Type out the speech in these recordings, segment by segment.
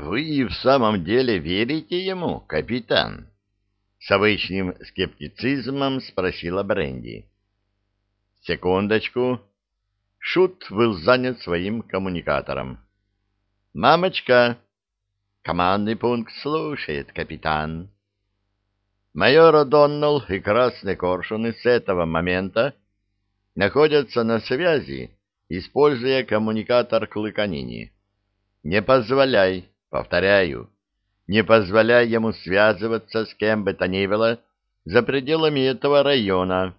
Вы и в самом деле верите ему, капитан? С обычным скептицизмом спросила Бренди. Секундочку. Шут был занят своим коммуникатором. «Мамочка!» «Командный пункт слушает, капитан». Майор О'Доннелл и Красный Коршуны с этого момента находятся на связи, используя коммуникатор Клыканини. Не позволяй, повторяю, не позволяй ему связываться с кем бы то ни было за пределами этого района.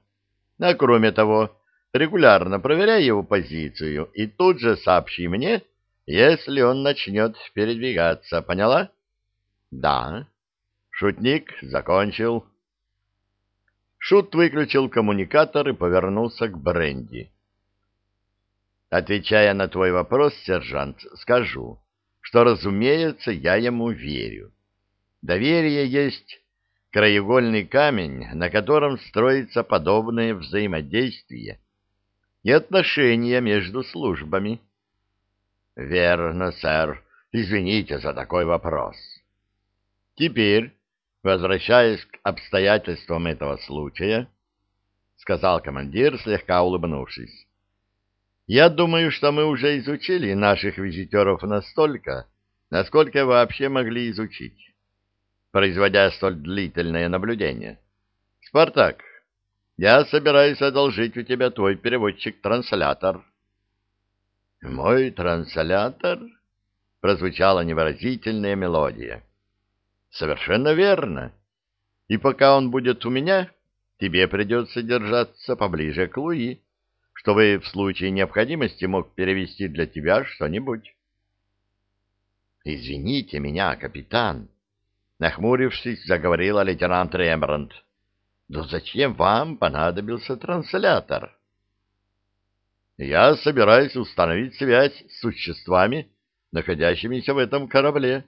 А кроме того, регулярно проверяй его позицию и тут же сообщи мне, если он начнет передвигаться. Поняла? Да. Шутник закончил. Шут выключил коммуникатор и повернулся к Бренди. Отвечая на твой вопрос, сержант, скажу, что, разумеется, я ему верю. Доверие есть краеугольный камень, на котором строится подобное взаимодействие и отношения между службами. Верно, сэр. Извините за такой вопрос. Теперь, возвращаясь к обстоятельствам этого случая, сказал командир, слегка улыбнувшись. Я думаю, что мы уже изучили наших визитеров настолько, насколько вообще могли изучить, производя столь длительное наблюдение. Спартак, я собираюсь одолжить у тебя твой переводчик-транслятор. Мой транслятор? Прозвучала невыразительная мелодия. Совершенно верно. И пока он будет у меня, тебе придется держаться поближе к Луи, чтобы в случае необходимости мог перевести для тебя что-нибудь. Извините меня, капитан, нахмурившись, заговорила лейтенант Рембрандт. Но зачем вам понадобился транслятор? Я собираюсь установить связь с существами, находящимися в этом корабле,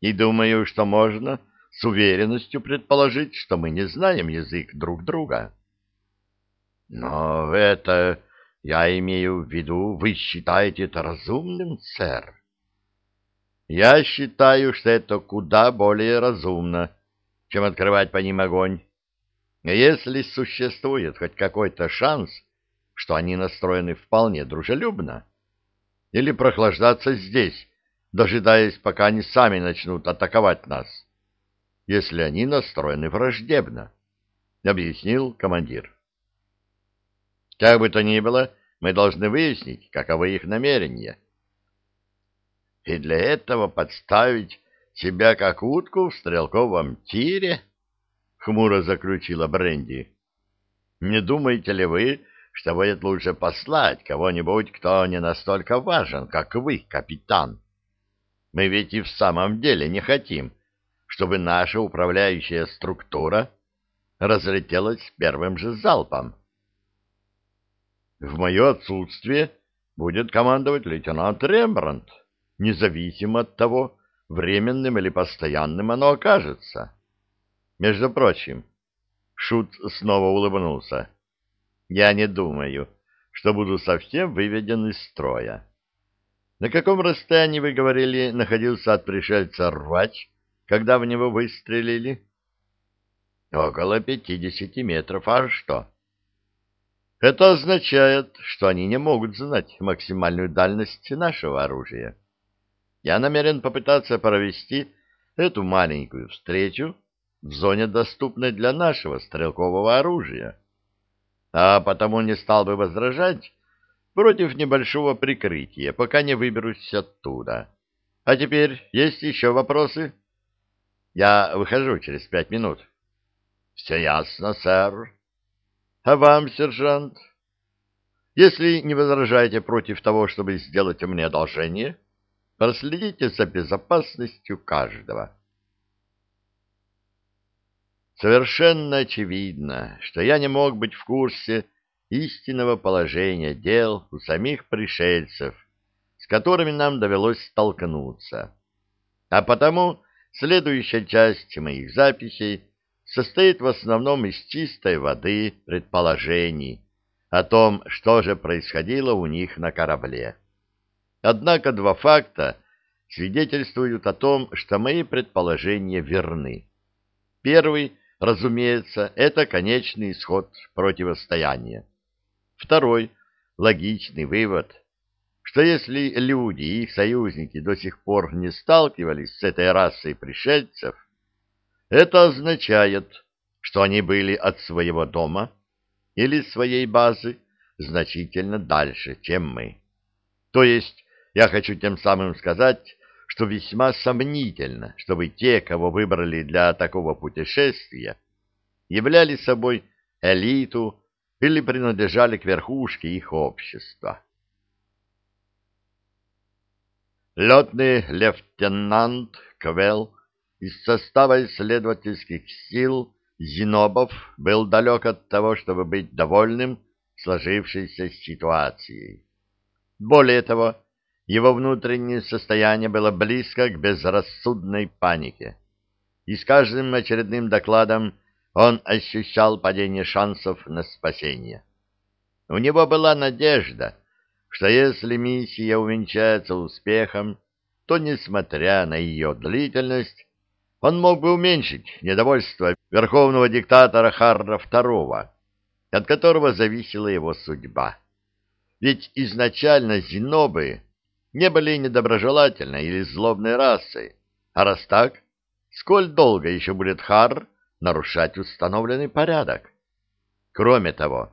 и думаю, что можно с уверенностью предположить, что мы не знаем язык друг друга. Но это, я имею в виду, вы считаете это разумным, сэр? Я считаю, что это куда более разумно, чем открывать по ним огонь. Если существует хоть какой-то шанс, что они настроены вполне дружелюбно, или прохлаждаться здесь, дожидаясь, пока они сами начнут атаковать нас, если они настроены враждебно, — объяснил командир. Как бы то ни было, мы должны выяснить, каковы их намерения. И для этого подставить себя как утку в стрелковом тире —— хмуро заключила Бренди. «Не думаете ли вы, что будет лучше послать кого-нибудь, кто не настолько важен, как вы, капитан? Мы ведь и в самом деле не хотим, чтобы наша управляющая структура разлетелась первым же залпом. В мое отсутствие будет командовать лейтенант Рембрандт, независимо от того, временным или постоянным оно окажется. Между прочим, Шут снова улыбнулся. Я не думаю, что буду совсем выведен из строя. На каком расстоянии, вы говорили, находился от пришельца рвач, когда в него выстрелили? Около пятидесяти метров. А что? Это означает, что они не могут знать максимальную дальность нашего оружия. Я намерен попытаться провести эту маленькую встречу в зоне, доступной для нашего стрелкового оружия, а потому не стал бы возражать против небольшого прикрытия, пока не выберусь оттуда. А теперь есть еще вопросы? Я выхожу через пять минут. Все ясно, сэр. А вам, сержант? Если не возражаете против того, чтобы сделать мне одолжение, проследите за безопасностью каждого. Совершенно очевидно, что я не мог быть в курсе истинного положения дел у самих пришельцев, с которыми нам довелось столкнуться. А потому следующая часть моих записей состоит в основном из чистой воды предположений о том, что же происходило у них на корабле. Однако два факта, свидетельствуют о том, что мои предположения верны. Первый, разумеется, это конечный исход противостояния. Второй, логичный вывод, что если люди и их союзники до сих пор не сталкивались с этой расой пришельцев, это означает, что они были от своего дома или своей базы значительно дальше, чем мы. То есть, я хочу тем самым сказать, что весьма сомнительно, чтобы те, кого выбрали для такого путешествия, являли собой элиту или принадлежали к верхушке их общества. Летный лейтенант Квелл из состава исследовательских сил Зинобов был далек от того, чтобы быть довольным сложившейся ситуацией. Более того, его внутреннее состояние было близко к безрассудной панике, и с каждым очередным докладом он ощущал падение шансов на спасение. У него была надежда, что если миссия увенчается успехом, то, несмотря на ее длительность, он мог бы уменьшить недовольство верховного диктатора Харра II, от которого зависела его судьба. Ведь изначально зинобы не были недоброжелательной или злобной расой, а раз так, сколь долго еще будет Хар нарушать установленный порядок? Кроме того,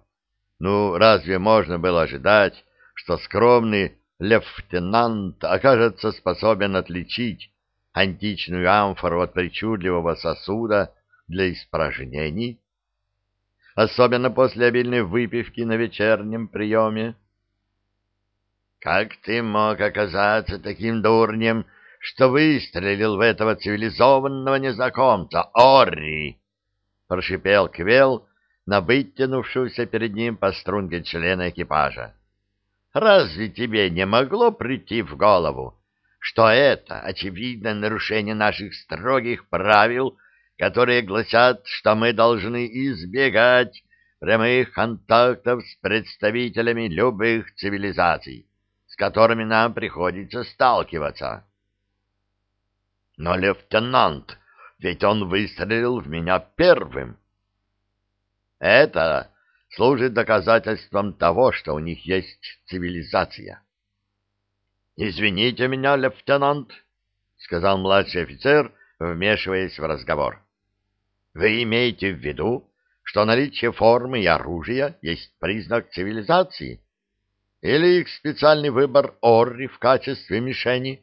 ну разве можно было ожидать, что скромный лейтенант окажется способен отличить античную амфору от причудливого сосуда для испражнений? Особенно после обильной выпивки на вечернем приеме. Как ты мог оказаться таким дурнем, что выстрелил в этого цивилизованного незнакомца, Орри? — прошипел Квел на вытянувшуюся перед ним по струнке члена экипажа. — Разве тебе не могло прийти в голову, что это, очевидное нарушение наших строгих правил, которые гласят, что мы должны избегать прямых контактов с представителями любых цивилизаций? с которыми нам приходится сталкиваться. Но, лейтенант, ведь он выстрелил в меня первым. Это служит доказательством того, что у них есть цивилизация. «Извините меня, лейтенант», — сказал младший офицер, вмешиваясь в разговор. «Вы имеете в виду, что наличие формы и оружия есть признак цивилизации?» или их специальный выбор Орри в качестве мишени?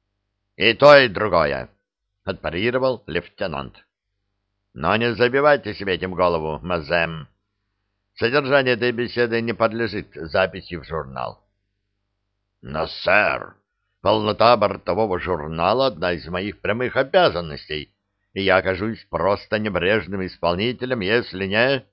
— И то, и другое, — отпарировал лейтенант. — Но не забивайте себе этим голову, Мазем. Содержание этой беседы не подлежит записи в журнал. — Но, сэр, полнота бортового журнала — одна из моих прямых обязанностей, и я окажусь просто небрежным исполнителем, если не...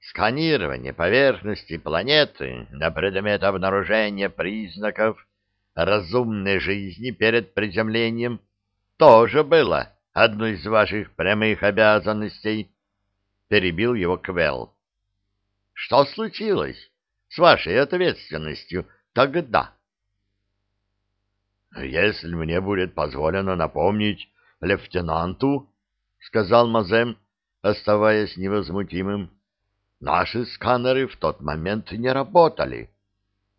Сканирование поверхности планеты на предмет обнаружения признаков разумной жизни перед приземлением тоже было одной из ваших прямых обязанностей, — перебил его Квелл. — Что случилось с вашей ответственностью тогда? — Если мне будет позволено напомнить лейтенанту, — сказал Мазем, оставаясь невозмутимым, — Наши сканеры в тот момент не работали.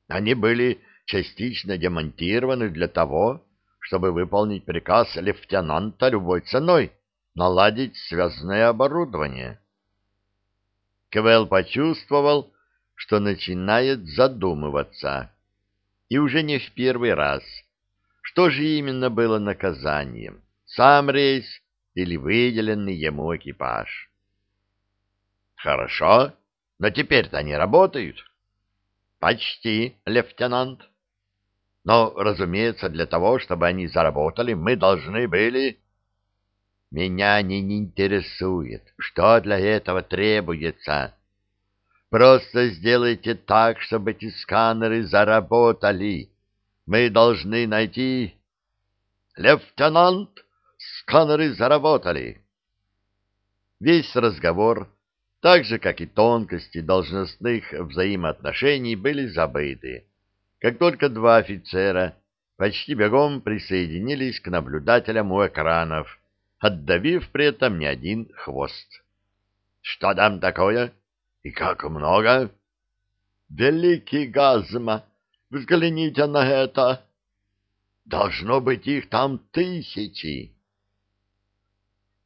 Они были частично демонтированы для того, чтобы выполнить приказ лейтенанта любой ценой наладить связное оборудование. Квел почувствовал, что начинает задумываться, и уже не в первый раз, что же именно было наказанием, сам рейс или выделенный ему экипаж. Хорошо, но теперь-то они работают. Почти, лейтенант. Но, разумеется, для того, чтобы они заработали, мы должны были... Меня не интересует, что для этого требуется. Просто сделайте так, чтобы эти сканеры заработали. Мы должны найти... Лейтенант, сканеры заработали. Весь разговор так же, как и тонкости должностных взаимоотношений, были забыты, как только два офицера почти бегом присоединились к наблюдателям у экранов, отдавив при этом не один хвост. — Что там такое? И как много? — Великий Газма! Взгляните на это! Должно быть их там тысячи!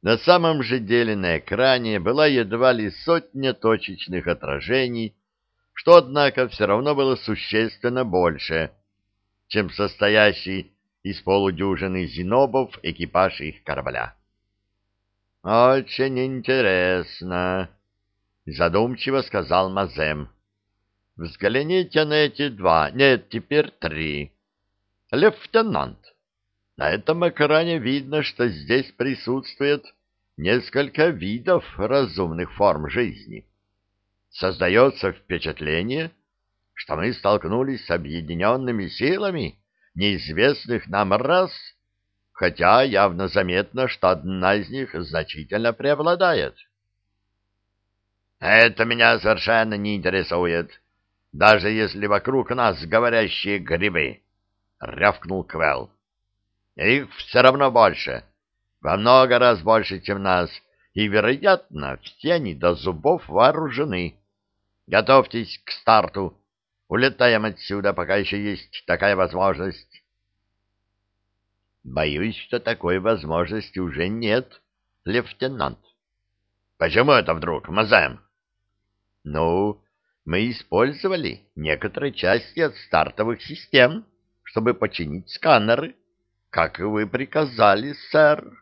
На самом же деле на экране была едва ли сотня точечных отражений, что, однако, все равно было существенно больше, чем состоящий из полудюжины зинобов экипаж их корабля. «Очень интересно», — задумчиво сказал Мазем. «Взгляните на эти два, нет, теперь три. Лейтенант, на этом экране видно, что здесь присутствует несколько видов разумных форм жизни. Создается впечатление, что мы столкнулись с объединенными силами неизвестных нам рас, хотя явно заметно, что одна из них значительно преобладает. Это меня совершенно не интересует, даже если вокруг нас говорящие грибы, — рявкнул Квелл. Их все равно больше, во много раз больше, чем нас, и, вероятно, все они до зубов вооружены. Готовьтесь к старту. Улетаем отсюда, пока еще есть такая возможность. Боюсь, что такой возможности уже нет, лейтенант. Почему это вдруг, Мазаем? Ну, мы использовали некоторые части от стартовых систем, чтобы починить сканеры как вы приказали, сэр.